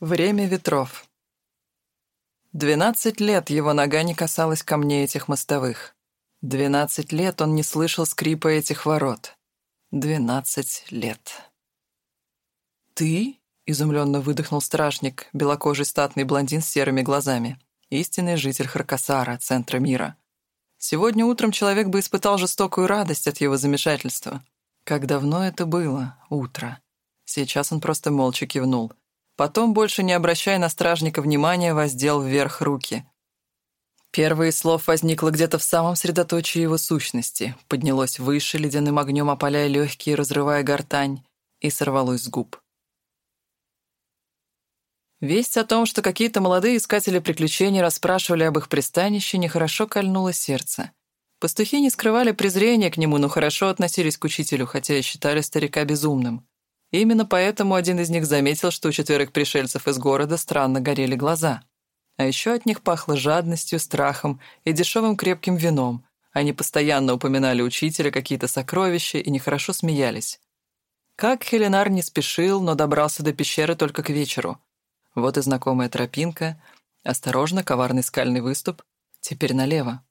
Время ветров. Двенадцать лет его нога не касалась камней этих мостовых. Двенадцать лет он не слышал скрипа этих ворот. Двенадцать лет. «Ты?» — изумленно выдохнул стражник, белокожий статный блондин с серыми глазами. Истинный житель Харкасара, центра мира. Сегодня утром человек бы испытал жестокую радость от его замешательства. Как давно это было, утро. Сейчас он просто молча кивнул — Потом, больше не обращая на стражника внимания, воздел вверх руки. Первые слов возникло где-то в самом средоточии его сущности, поднялось выше, ледяным огнем опаляя легкие, разрывая гортань, и сорвалось с губ. Весть о том, что какие-то молодые искатели приключений расспрашивали об их пристанище, нехорошо кольнуло сердце. Пастухи не скрывали презрения к нему, но хорошо относились к учителю, хотя и считали старика безумным. Именно поэтому один из них заметил, что у четверых пришельцев из города странно горели глаза. А еще от них пахло жадностью, страхом и дешевым крепким вином. Они постоянно упоминали учителя какие-то сокровища и нехорошо смеялись. Как Хеленар не спешил, но добрался до пещеры только к вечеру. Вот и знакомая тропинка. Осторожно, коварный скальный выступ. Теперь налево.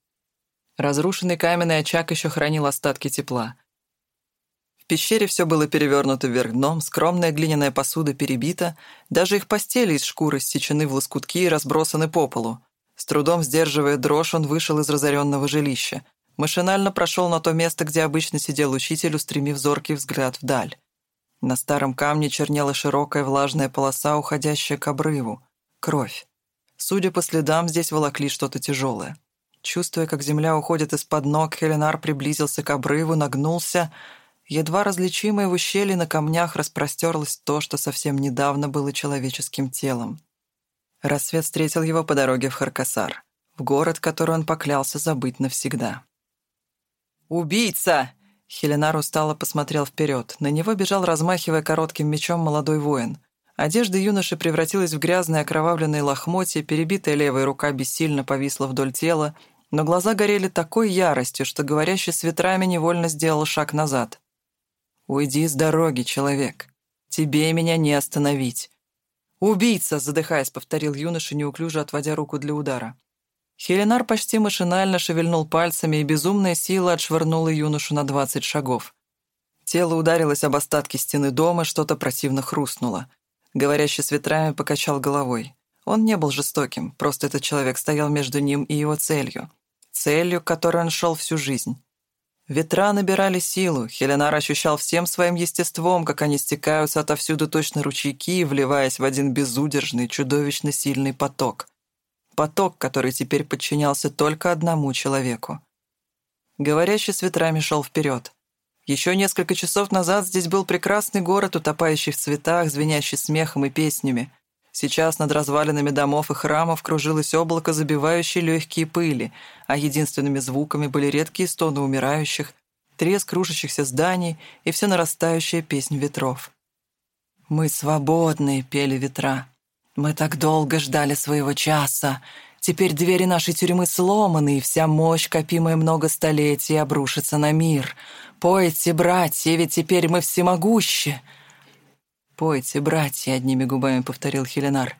Разрушенный каменный очаг еще хранил остатки тепла — пещере все было перевернуто вверх дном, скромная глиняная посуда перебита, даже их постели из шкуры стечены в лоскутки и разбросаны по полу. С трудом сдерживая дрожь, он вышел из разоренного жилища. Машинально прошел на то место, где обычно сидел учитель, устремив зоркий взгляд вдаль. На старом камне чернела широкая влажная полоса, уходящая к обрыву. Кровь. Судя по следам, здесь волокли что-то тяжелое. Чувствуя, как земля уходит из-под ног, Хеленар приблизился к обрыву, нагнулся — Едва различимое в ущелье на камнях распростерлось то, что совсем недавно было человеческим телом. Рассвет встретил его по дороге в Харкасар, в город, который он поклялся забыть навсегда. «Убийца!» Хеленар устало посмотрел вперед. На него бежал, размахивая коротким мечом, молодой воин. Одежда юноши превратилась в грязные окровавленные лохмотья, перебитая левая рука бессильно повисла вдоль тела, но глаза горели такой яростью, что говорящий с ветрами невольно сделал шаг назад. «Уйди с дороги, человек. Тебе меня не остановить». «Убийца!» — задыхаясь, повторил юноша, неуклюже отводя руку для удара. Хеленар почти машинально шевельнул пальцами, и безумная сила отшвырнула юношу на двадцать шагов. Тело ударилось об остатки стены дома, что-то противно хрустнуло. Говорящий с ветрами покачал головой. Он не был жестоким, просто этот человек стоял между ним и его целью. Целью, к которой он шел всю жизнь. Ветра набирали силу, Хеленар ощущал всем своим естеством, как они стекаются отовсюду точно ручейки, вливаясь в один безудержный, чудовищно сильный поток. Поток, который теперь подчинялся только одному человеку. Говорящий с ветрами шел вперед. Еще несколько часов назад здесь был прекрасный город, утопающий в цветах, звенящий смехом и песнями. Сейчас над развалинами домов и храмов кружилось облако, забивающее легкие пыли, а единственными звуками были редкие стоны умирающих, треск рушащихся зданий и все нарастающая песнь ветров. «Мы свободны», — пели ветра. «Мы так долго ждали своего часа. Теперь двери нашей тюрьмы сломаны, и вся мощь, копимая много столетий, обрушится на мир. Пойте, братья, ведь теперь мы всемогущи!» «Пойте, братья», — одними губами повторил Хеленар.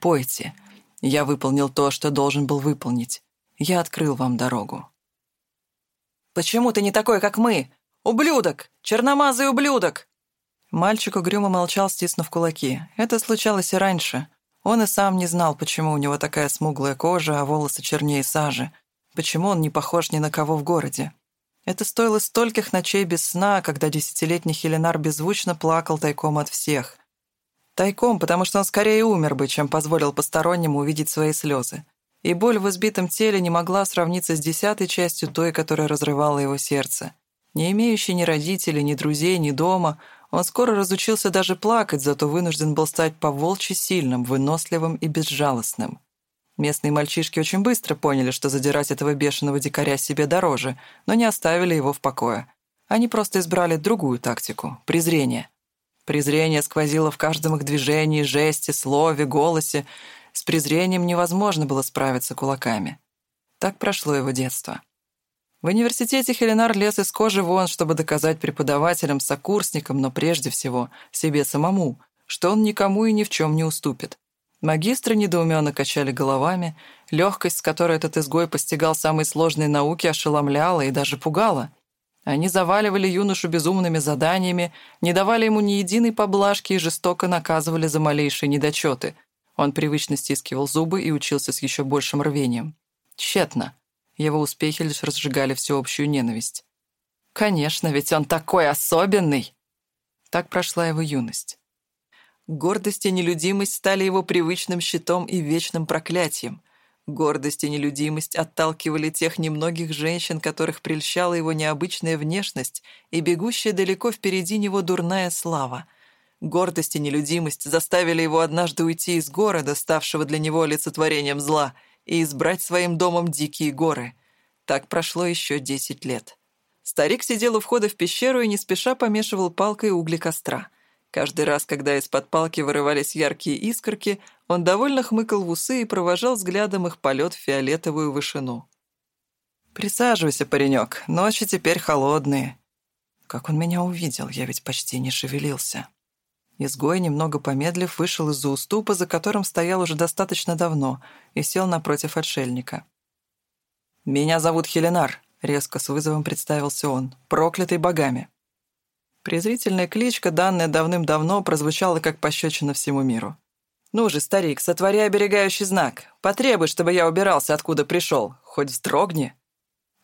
«Пойте. Я выполнил то, что должен был выполнить. Я открыл вам дорогу». «Почему ты не такой, как мы? Ублюдок! Черномазый ублюдок!» Мальчик угрюмо молчал, стиснув кулаки. Это случалось и раньше. Он и сам не знал, почему у него такая смуглая кожа, а волосы чернее сажи. Почему он не похож ни на кого в городе. Это стоило стольких ночей без сна, когда десятилетний Хеленар беззвучно плакал тайком от всех. Тайком, потому что он скорее умер бы, чем позволил постороннему увидеть свои слезы. И боль в избитом теле не могла сравниться с десятой частью той, которая разрывала его сердце. Не имеющий ни родителей, ни друзей, ни дома, он скоро разучился даже плакать, зато вынужден был стать поволчьи сильным, выносливым и безжалостным. Местные мальчишки очень быстро поняли, что задирать этого бешеного дикаря себе дороже, но не оставили его в покое. Они просто избрали другую тактику — презрение. Презрение сквозило в каждом их движении, жесте, слове, голосе. С презрением невозможно было справиться кулаками. Так прошло его детство. В университете Хеленар лез из кожи вон, чтобы доказать преподавателям, сокурсникам, но прежде всего себе самому, что он никому и ни в чем не уступит Магистры недоуменно качали головами, легкость, с которой этот изгой постигал самые сложные науки, ошеломляла и даже пугала. Они заваливали юношу безумными заданиями, не давали ему ни единой поблажки и жестоко наказывали за малейшие недочеты. Он привычно стискивал зубы и учился с еще большим рвением. Тщетно. Его успехи лишь разжигали всеобщую ненависть. «Конечно, ведь он такой особенный!» Так прошла его юность. Гордость и нелюдимость стали его привычным щитом и вечным проклятием. Гордость и нелюдимость отталкивали тех немногих женщин, которых прельщала его необычная внешность и бегущая далеко впереди него дурная слава. Гордость и нелюдимость заставили его однажды уйти из города, ставшего для него олицетворением зла, и избрать своим домом дикие горы. Так прошло еще десять лет. Старик сидел у входа в пещеру и не спеша помешивал палкой угли костра — Каждый раз, когда из-под палки вырывались яркие искорки, он довольно хмыкал в усы и провожал взглядом их полет в фиолетовую вышину. «Присаживайся, паренек, ночи теперь холодные». Как он меня увидел, я ведь почти не шевелился. Изгой, немного помедлив, вышел из-за уступа, за которым стоял уже достаточно давно, и сел напротив отшельника. «Меня зовут Хеленар», — резко с вызовом представился он, — «проклятый богами». Презрительная кличка, данная давным-давно, прозвучала как пощечина всему миру. «Ну же, старик, сотвори оберегающий знак. Потребуй, чтобы я убирался, откуда пришел. Хоть вздрогни».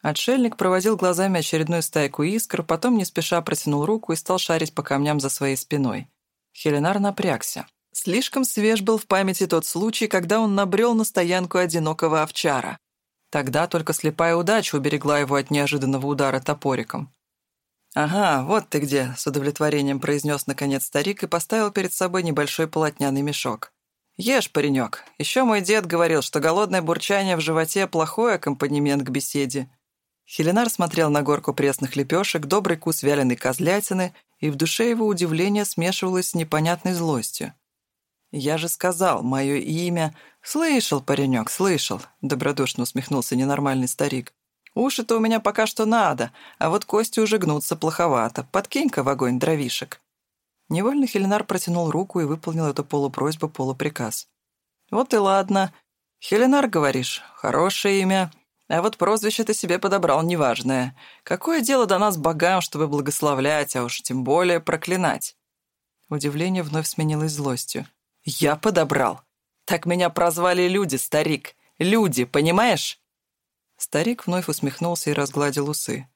Отшельник проводил глазами очередную стайку искр, потом не спеша протянул руку и стал шарить по камням за своей спиной. Хеленар напрягся. Слишком свеж был в памяти тот случай, когда он набрел на стоянку одинокого овчара. Тогда только слепая удача уберегла его от неожиданного удара топориком. «Ага, вот ты где», — с удовлетворением произнес наконец старик и поставил перед собой небольшой полотняный мешок. «Ешь, паренек. Еще мой дед говорил, что голодное бурчание в животе — плохой аккомпанемент к беседе». Хеленар смотрел на горку пресных лепешек, добрый кус вяленой козлятины, и в душе его удивление смешивалось с непонятной злостью. «Я же сказал, мое имя...» «Слышал, паренек, слышал», — добродушно усмехнулся ненормальный старик. Уши-то у меня пока что надо, а вот кости уже гнутся плоховато. Подкинь-ка в огонь дровишек». Невольно Хеленар протянул руку и выполнил эту полупросьбу, полуприказ. «Вот и ладно. Хеленар, говоришь, хорошее имя. А вот прозвище ты себе подобрал неважное. Какое дело до нас богам, чтобы благословлять, а уж тем более проклинать?» Удивление вновь сменилось злостью. «Я подобрал. Так меня прозвали люди, старик. Люди, понимаешь?» Старик вновь усмехнулся и разгладил усы.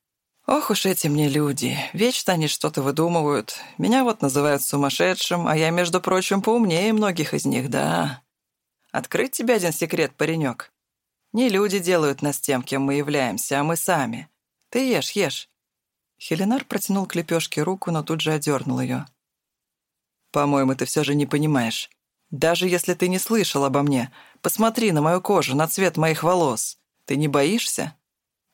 «Ох уж эти мне люди. Вечно они что-то выдумывают. Меня вот называют сумасшедшим, а я, между прочим, поумнее многих из них, да. Открыть тебе один секрет, паренек. Не люди делают нас тем, кем мы являемся, а мы сами. Ты ешь, ешь». Хеленар протянул к лепешке руку, но тут же одернул ее. «По-моему, ты все же не понимаешь. Даже если ты не слышал обо мне, посмотри на мою кожу, на цвет моих волос. Ты не боишься?»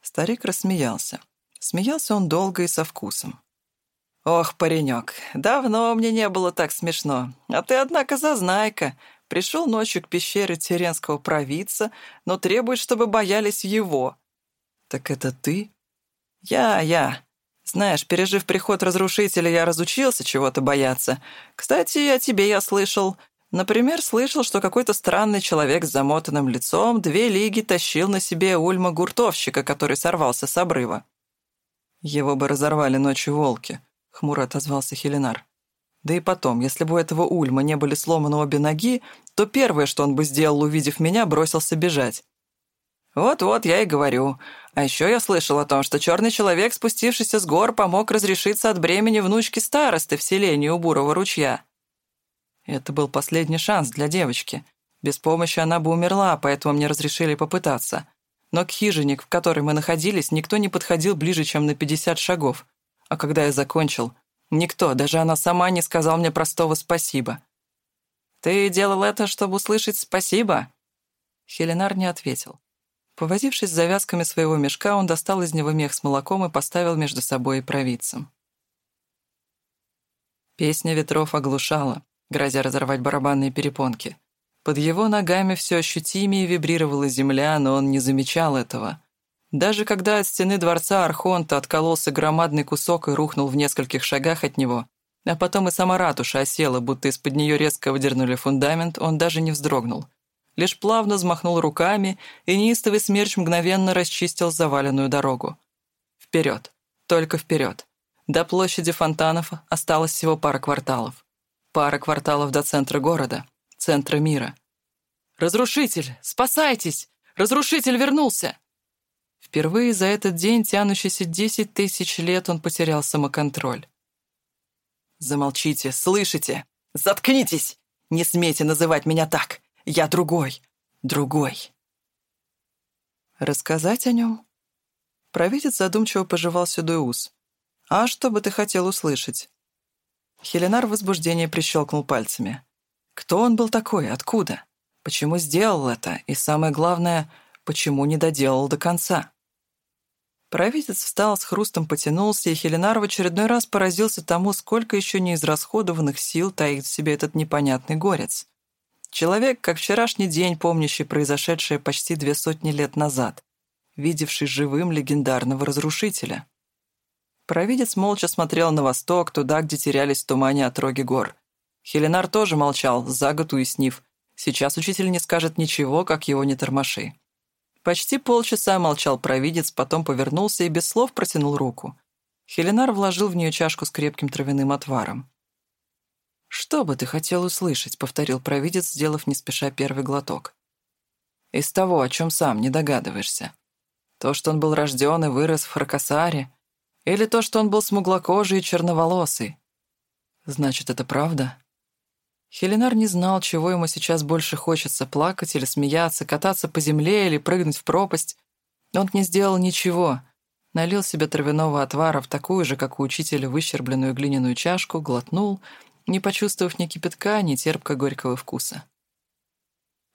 Старик рассмеялся. Смеялся он долго и со вкусом. «Ох, паренек, давно мне не было так смешно. А ты, однако, зазнайка. Пришел ночью к пещере Теренского провидца, но требует, чтобы боялись его». «Так это ты?» «Я, я. Знаешь, пережив приход разрушителя, я разучился чего-то бояться. Кстати, о тебе я слышал. Например, слышал, что какой-то странный человек с замотанным лицом две лиги тащил на себе ульма гуртовщика, который сорвался с обрыва. «Его бы разорвали ночью волки», — хмуро отозвался Хеленар. «Да и потом, если бы у этого ульма не были сломаны обе ноги, то первое, что он бы сделал, увидев меня, бросился бежать». «Вот-вот, я и говорю. А еще я слышал о том, что черный человек, спустившийся с гор, помог разрешиться от бремени внучки старосты в селении у Бурого ручья. Это был последний шанс для девочки. Без помощи она бы умерла, поэтому мне разрешили попытаться. Но к хижине, в которой мы находились, никто не подходил ближе, чем на 50 шагов. А когда я закончил, никто, даже она сама не сказал мне простого спасибо. «Ты делал это, чтобы услышать спасибо?» Хеленар не ответил. Повозившись с завязками своего мешка, он достал из него мех с молоком и поставил между собой и провидцем. Песня ветров оглушала грозя разорвать барабанные перепонки. Под его ногами все ощутимее вибрировала земля, но он не замечал этого. Даже когда от стены дворца Архонта откололся громадный кусок и рухнул в нескольких шагах от него, А потом и сама ратуша осела, будто из-под нее резко выдернули фундамент, он даже не вздрогнул. Лишь плавно взмахнул руками, и неистовый смерч мгновенно расчистил заваленную дорогу. Вперед, только вперед. До площади фонтанов осталось всего пара кварталов. Пара кварталов до центра города, центра мира. «Разрушитель! Спасайтесь! Разрушитель вернулся!» Впервые за этот день, тянущийся десять тысяч лет, он потерял самоконтроль. «Замолчите, слышите? Заткнитесь! Не смейте называть меня так! Я другой! Другой!» «Рассказать о нем?» Провидец задумчиво пожевал седой ус. «А что бы ты хотел услышать?» Хеленар в возбуждении прищелкнул пальцами. «Кто он был такой? Откуда? Почему сделал это? И самое главное, почему не доделал до конца?» Провидец встал, с хрустом потянулся, и Хеленар в очередной раз поразился тому, сколько еще неизрасходованных сил таит в себе этот непонятный горец. Человек, как вчерашний день, помнящий произошедшее почти две сотни лет назад, видевший живым легендарного разрушителя. Провидец молча смотрел на восток, туда, где терялись в тумане отроги гор. Хеленар тоже молчал, за год уяснив. Сейчас учитель не скажет ничего, как его не тормоши. Почти полчаса молчал провидец, потом повернулся и без слов протянул руку. Хеленар вложил в нее чашку с крепким травяным отваром. «Что бы ты хотел услышать?» — повторил провидец, сделав не спеша первый глоток. «Из того, о чем сам не догадываешься. То, что он был рожден и вырос в Харкасаре, или то, что он был смуглокожий и черноволосый. Значит, это правда?» Хеленар не знал, чего ему сейчас больше хочется — плакать или смеяться, кататься по земле или прыгнуть в пропасть. Он не сделал ничего. Налил себе травяного отвара в такую же, как у учителя, выщербленную глиняную чашку, глотнул, не почувствовав ни кипятка, ни терпко-горького вкуса.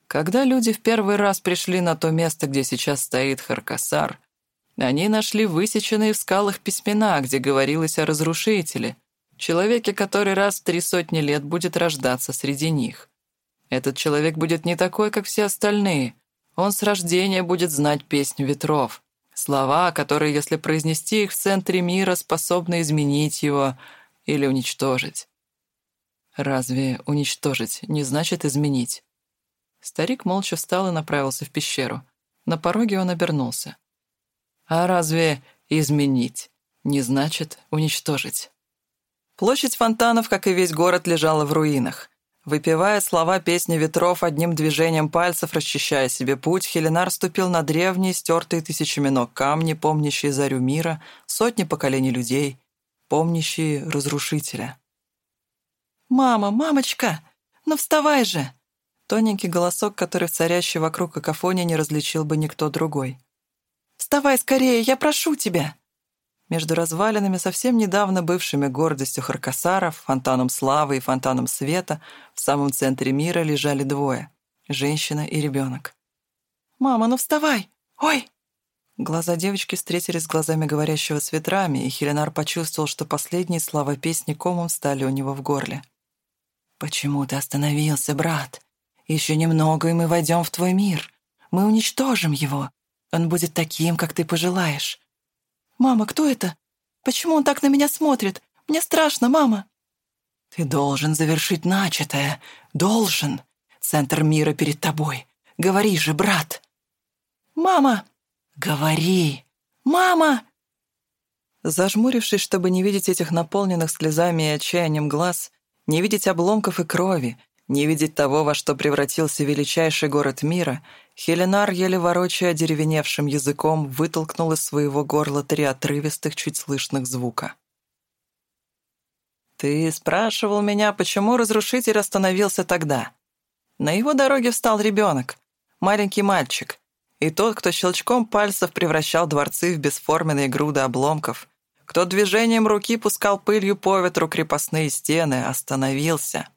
Когда люди в первый раз пришли на то место, где сейчас стоит Харкасар, они нашли высеченные в скалах письмена, где говорилось о разрушителе — Человеке, который раз в три сотни лет будет рождаться среди них. Этот человек будет не такой, как все остальные. Он с рождения будет знать песню ветров. Слова, которые, если произнести их в центре мира, способны изменить его или уничтожить. Разве уничтожить не значит изменить? Старик молча встал и направился в пещеру. На пороге он обернулся. А разве изменить не значит уничтожить? Площадь фонтанов, как и весь город, лежала в руинах. Выпивая слова песни ветров, одним движением пальцев расчищая себе путь, Хеленар ступил на древние, стертые тысячами ног камни, помнящие зарю мира, сотни поколений людей, помнящие разрушителя. «Мама, мамочка, ну вставай же!» Тоненький голосок, который в царящей вокруг какофоне не различил бы никто другой. «Вставай скорее, я прошу тебя!» Между развалинами, совсем недавно бывшими гордостью Харкасаров, фонтаном славы и фонтаном света, в самом центре мира лежали двое — женщина и ребенок. «Мама, ну вставай! Ой!» Глаза девочки встретились с глазами говорящего с ветрами, и Хеленар почувствовал, что последние слова песни комом стали у него в горле. «Почему ты остановился, брат? Еще немного, и мы войдем в твой мир. Мы уничтожим его. Он будет таким, как ты пожелаешь. «Мама, кто это? Почему он так на меня смотрит? Мне страшно, мама!» «Ты должен завершить начатое. Должен. Центр мира перед тобой. Говори же, брат!» «Мама!» «Говори! Мама!» Зажмурившись, чтобы не видеть этих наполненных слезами и отчаянием глаз, не видеть обломков и крови, не видеть того, во что превратился величайший город мира, Хеленар, еле ворочая деревеневшим языком, вытолкнул из своего горла три отрывистых, чуть слышных звука. «Ты спрашивал меня, почему разрушитель остановился тогда? На его дороге встал ребенок, маленький мальчик, и тот, кто щелчком пальцев превращал дворцы в бесформенные груды обломков, кто движением руки пускал пылью по ветру крепостные стены, остановился».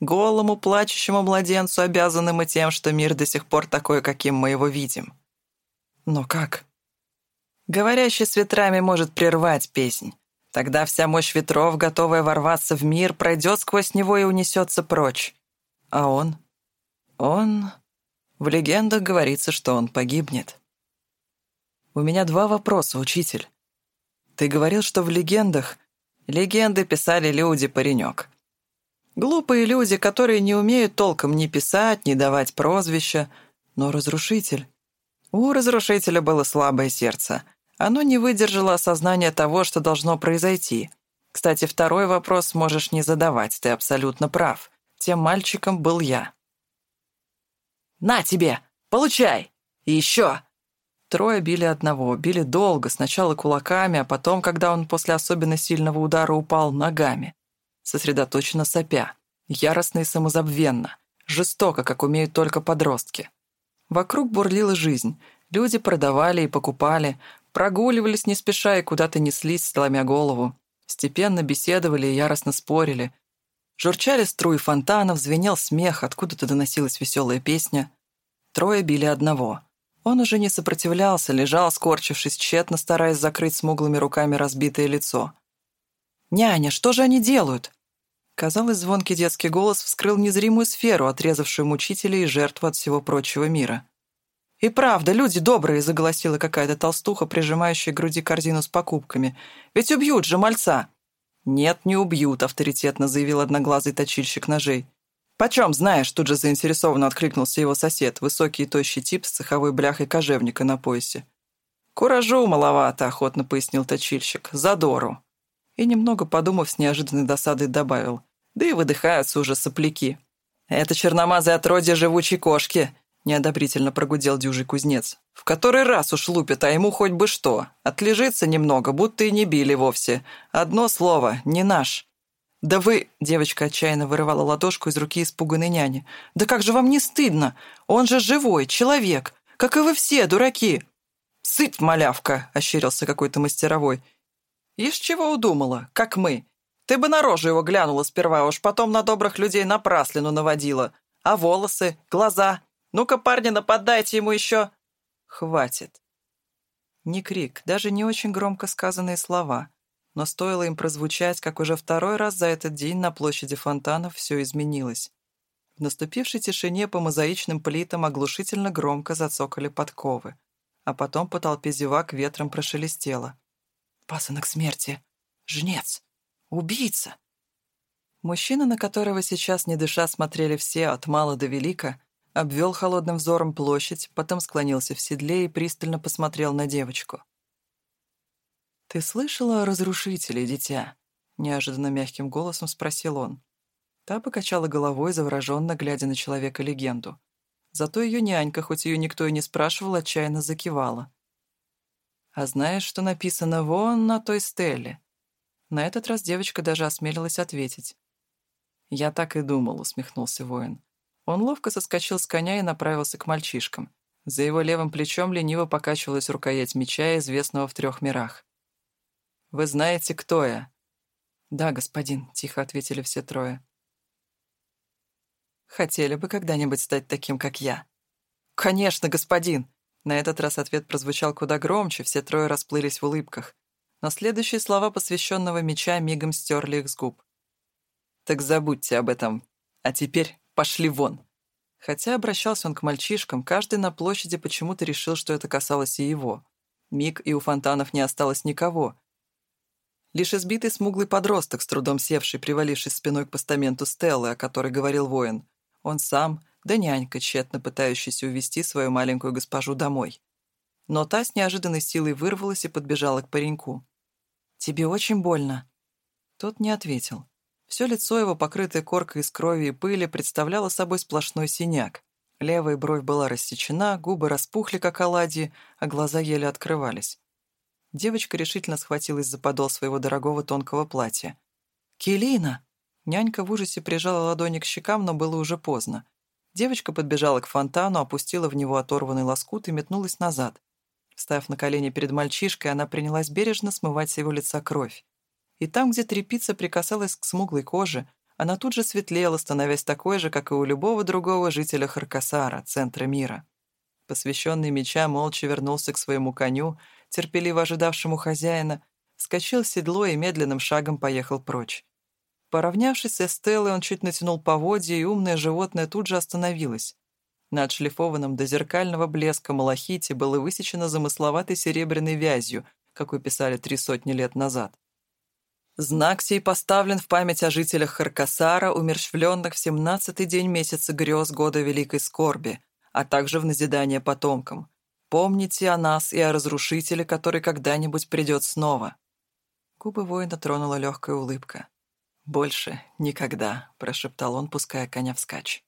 Голому, плачущему младенцу обязаны мы тем, что мир до сих пор такой, каким мы его видим. Но как? Говорящий с ветрами может прервать песнь. Тогда вся мощь ветров, готовая ворваться в мир, пройдет сквозь него и унесется прочь. А он? Он... В легендах говорится, что он погибнет. У меня два вопроса, учитель. Ты говорил, что в легендах Легенды писали люди, паренек. Глупые люди, которые не умеют толком ни писать, ни давать прозвища. Но разрушитель... У разрушителя было слабое сердце. Оно не выдержало осознания того, что должно произойти. Кстати, второй вопрос можешь не задавать, ты абсолютно прав. Тем мальчиком был я. «На тебе! Получай! И еще!» Трое били одного, били долго, сначала кулаками, а потом, когда он после особенно сильного удара упал, ногами. Сосредоточенно сопя, яростно и самозабвенно, жестоко, как умеют только подростки. Вокруг бурлила жизнь. Люди продавали и покупали, прогуливались не спеша и куда-то неслись, сломя голову. Степенно беседовали и яростно спорили. Журчали струи фонтанов, звенел смех, откуда-то доносилась веселая песня. Трое били одного — он уже не сопротивлялся, лежал, скорчившись, тщетно стараясь закрыть смуглыми руками разбитое лицо. «Няня, что же они делают?» Казалось, звонкий детский голос вскрыл незримую сферу, отрезавшую мучителя и жертву от всего прочего мира. «И правда, люди добрые!» — заголосила какая-то толстуха, прижимающая к груди корзину с покупками. «Ведь убьют же мальца!» «Нет, не убьют», — авторитетно заявил одноглазый точильщик ножей. «Почем знаешь?» — тут же заинтересованно откликнулся его сосед, высокий и тощий тип с цеховой бляхой кожевника на поясе. «Куражу маловато», — охотно пояснил точильщик. «Задору». И, немного подумав, с неожиданной досадой добавил. «Да и выдыхаются уже сопляки». «Это черномазые отродье живучей кошки», — неодобрительно прогудел дюжий кузнец. «В который раз уж лупит, а ему хоть бы что. Отлежится немного, будто и не били вовсе. Одно слово — не наш». «Да вы...» — девочка отчаянно вырывала ладошку из руки испуганной няни. «Да как же вам не стыдно? Он же живой, человек, как и вы все, дураки!» «Сыть, малявка!» — ощерился какой-то мастеровой. «Ишь чего удумала, как мы? Ты бы на рожу его глянула сперва, уж потом на добрых людей напраслину наводила. А волосы, глаза? Ну-ка, парни, нападайте ему еще!» «Хватит!» Не крик, даже не очень громко сказанные слова — но стоило им прозвучать, как уже второй раз за этот день на площади фонтанов все изменилось. В наступившей тишине по мозаичным плитам оглушительно громко зацокали подковы, а потом по толпе зевак ветром прошелестело. «Пасынок смерти! Жнец! Убийца!» Мужчина, на которого сейчас не дыша смотрели все от мала до велика, обвел холодным взором площадь, потом склонился в седле и пристально посмотрел на девочку. «Ты слышала о разрушителе, дитя?» — неожиданно мягким голосом спросил он. Та покачала головой, завороженно глядя на человека-легенду. Зато ее нянька, хоть ее никто и не спрашивал, отчаянно закивала. «А знаешь, что написано вон на той стеле?» На этот раз девочка даже осмелилась ответить. «Я так и думал», — усмехнулся воин. Он ловко соскочил с коня и направился к мальчишкам. За его левым плечом лениво покачивалась рукоять меча, известного в трех мирах. Вы знаете, кто я?» «Да, господин», — тихо ответили все трое. «Хотели бы когда-нибудь стать таким, как я?» «Конечно, господин!» На этот раз ответ прозвучал куда громче, все трое расплылись в улыбках. Но следующие слова посвященного меча мигом стерли их с губ. «Так забудьте об этом. А теперь пошли вон!» Хотя обращался он к мальчишкам, каждый на площади почему-то решил, что это касалось и его. Миг, и у фонтанов не осталось никого, Лишь избитый смуглый подросток, с трудом севший, привалившись спиной к постаменту Стеллы, о которой говорил воин. Он сам, да нянька, тщетно пытающаяся увести свою маленькую госпожу домой. Но та с неожиданной силой вырвалась и подбежала к пареньку. «Тебе очень больно?» Тот не ответил. Все лицо его, покрытое коркой из крови и пыли, представляло собой сплошной синяк. Левая бровь была рассечена, губы распухли, как оладьи, а глаза еле открывались. Девочка решительно схватилась за подол своего дорогого тонкого платья. «Келина!» Нянька в ужасе прижала ладони к щекам, но было уже поздно. Девочка подбежала к фонтану, опустила в него оторванный лоскут и метнулась назад. Встав на колени перед мальчишкой, она принялась бережно смывать с его лица кровь. И там, где трепица прикасалась к смуглой коже, она тут же светлела, становясь такой же, как и у любого другого жителя Харкасара, центра мира. Посвященный меча молча вернулся к своему коню, терпеливо ожидавшему хозяина, вскочил в седло и медленным шагом поехал прочь. Поравнявшись с Эстеллой, он чуть натянул поводья, и умное животное тут же остановилось. На отшлифованном до зеркального блеска малахите было высечено замысловатой серебряной вязью, какой писали три сотни лет назад. Знак сей поставлен в память о жителях Харкасара, умерщвленных в семнадцатый день месяца грез года Великой Скорби, а также в назидание потомкам. Помните о нас и о разрушителе, который когда-нибудь придет снова». Губы воина тронула легкая улыбка. «Больше никогда», — прошептал он, пуская коня вскачь.